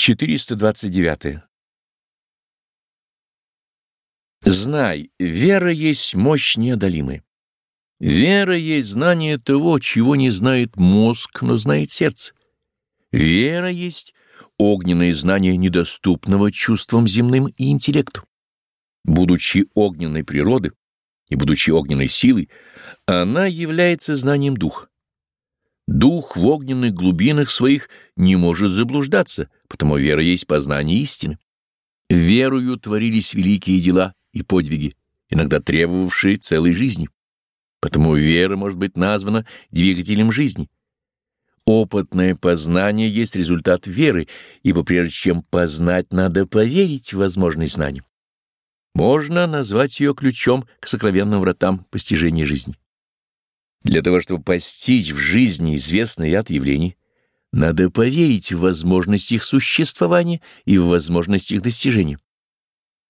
429. Знай, вера есть мощь неодолимая. Вера есть знание того, чего не знает мозг, но знает сердце. Вера есть огненное знание недоступного чувствам земным и интеллекту. Будучи огненной природы и будучи огненной силой, она является знанием духа. Дух в огненных глубинах своих не может заблуждаться, потому вера есть познание истины. Верою творились великие дела и подвиги, иногда требовавшие целой жизни. Потому вера может быть названа двигателем жизни. Опытное познание есть результат веры, ибо прежде чем познать, надо поверить в возможность знания. Можно назвать ее ключом к сокровенным вратам постижения жизни. Для того, чтобы постичь в жизни известный ряд явлений, надо поверить в возможность их существования и в возможность их достижения.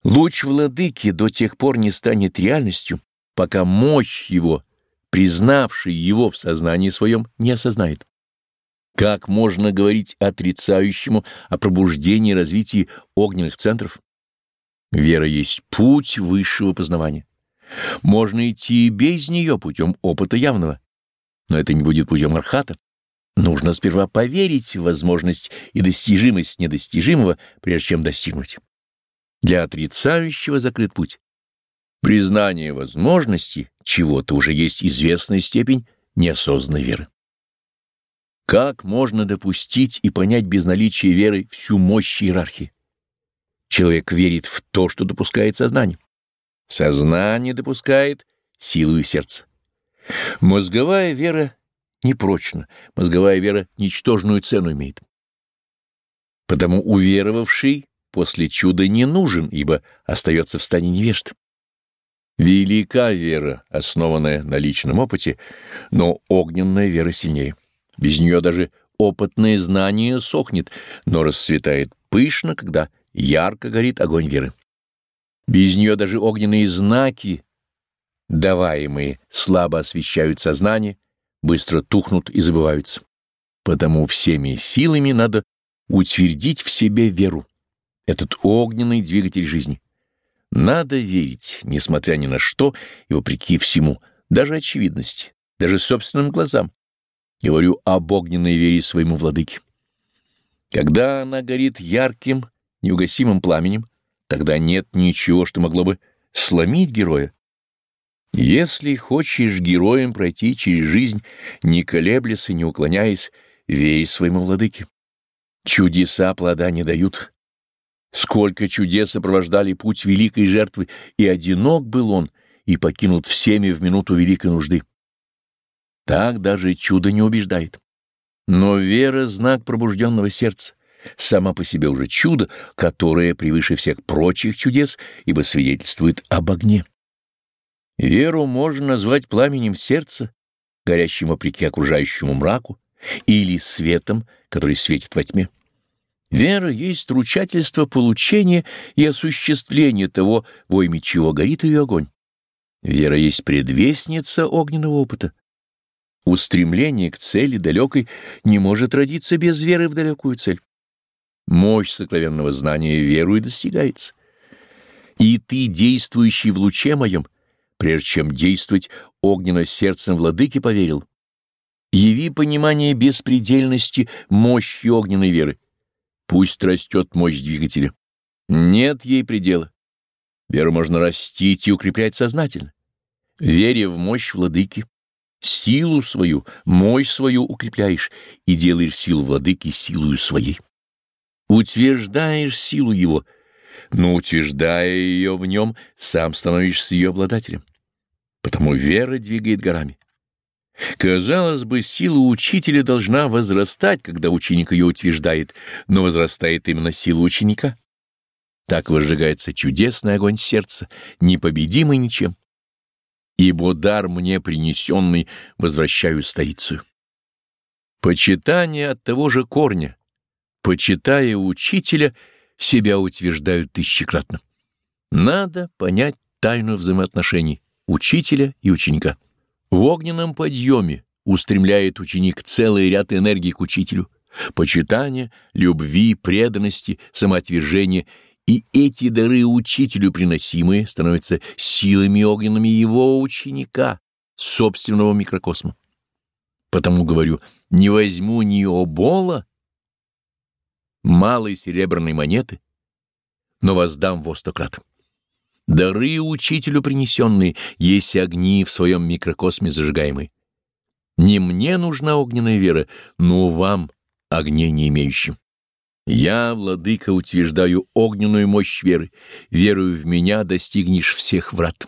Луч владыки до тех пор не станет реальностью, пока мощь его, признавший его в сознании своем, не осознает. Как можно говорить отрицающему о пробуждении и развитии огненных центров? Вера есть путь высшего познавания. Можно идти и без нее путем опыта явного, но это не будет путем архата. Нужно сперва поверить в возможность и достижимость недостижимого, прежде чем достигнуть. Для отрицающего закрыт путь. Признание возможности чего-то уже есть известная степень неосознанной веры. Как можно допустить и понять без наличия веры всю мощь иерархии? Человек верит в то, что допускает сознание. Сознание допускает силу и сердце. Мозговая вера непрочна, мозговая вера ничтожную цену имеет. Потому уверовавший после чуда не нужен, ибо остается в стане невежд. Велика вера, основанная на личном опыте, но огненная вера сильнее. Без нее даже опытное знание сохнет, но расцветает пышно, когда ярко горит огонь веры. Без нее даже огненные знаки, даваемые, слабо освещают сознание, быстро тухнут и забываются. Потому всеми силами надо утвердить в себе веру, этот огненный двигатель жизни. Надо верить, несмотря ни на что и вопреки всему, даже очевидности, даже собственным глазам. Говорю об огненной вере своему владыке. Когда она горит ярким, неугасимым пламенем, Тогда нет ничего, что могло бы сломить героя. Если хочешь героем пройти через жизнь, не колеблясь и не уклоняясь, верь своему владыке. Чудеса плода не дают. Сколько чудес сопровождали путь великой жертвы, и одинок был он, и покинут всеми в минуту великой нужды. Так даже чудо не убеждает. Но вера — знак пробужденного сердца сама по себе уже чудо, которое превыше всех прочих чудес, ибо свидетельствует об огне. Веру можно назвать пламенем сердца, горящим вопреки окружающему мраку, или светом, который светит во тьме. Вера есть ручательство получения и осуществления того, во имя чего горит ее огонь. Вера есть предвестница огненного опыта. Устремление к цели далекой не может родиться без веры в далекую цель. Мощь сокровенного знания верою достигается. И ты, действующий в луче моем, прежде чем действовать, огненно сердцем владыки поверил. Яви понимание беспредельности мощи огненной веры. Пусть растет мощь двигателя. Нет ей предела. Веру можно растить и укреплять сознательно. Веря в мощь владыки, силу свою, мощь свою укрепляешь и делаешь силу владыки силою своей утверждаешь силу его, но утверждая ее в нем, сам становишься ее обладателем. Потому вера двигает горами. Казалось бы, сила учителя должна возрастать, когда ученик ее утверждает, но возрастает именно сила ученика. Так возжигается чудесный огонь сердца, непобедимый ничем. Ибо дар мне принесенный возвращаю старицу. Почитание от того же корня, почитая учителя, себя утверждают тысячекратно. Надо понять тайну взаимоотношений учителя и ученика. В огненном подъеме устремляет ученик целый ряд энергий к учителю, почитания, любви, преданности, самоотвержения и эти дары учителю приносимые становятся силами огненными его ученика, собственного микрокосма. Потому говорю, не возьму ни обола, малой серебряной монеты, но воздам во сто крат. Дары учителю принесенные, есть огни в своем микрокосме зажигаемые. Не мне нужна огненная вера, но вам, огней не имеющим. Я, владыка, утверждаю огненную мощь веры. Верую в меня достигнешь всех врат.